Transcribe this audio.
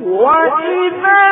وإذا